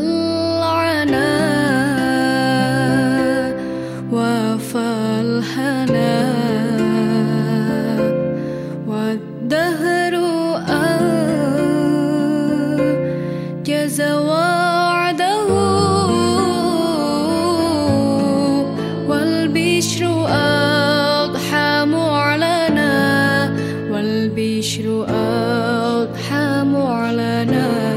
من لعنا وفلحنا والدهر أنجز وعده والبشر أضحى معلنا والبشر أضحى معلنا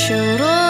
should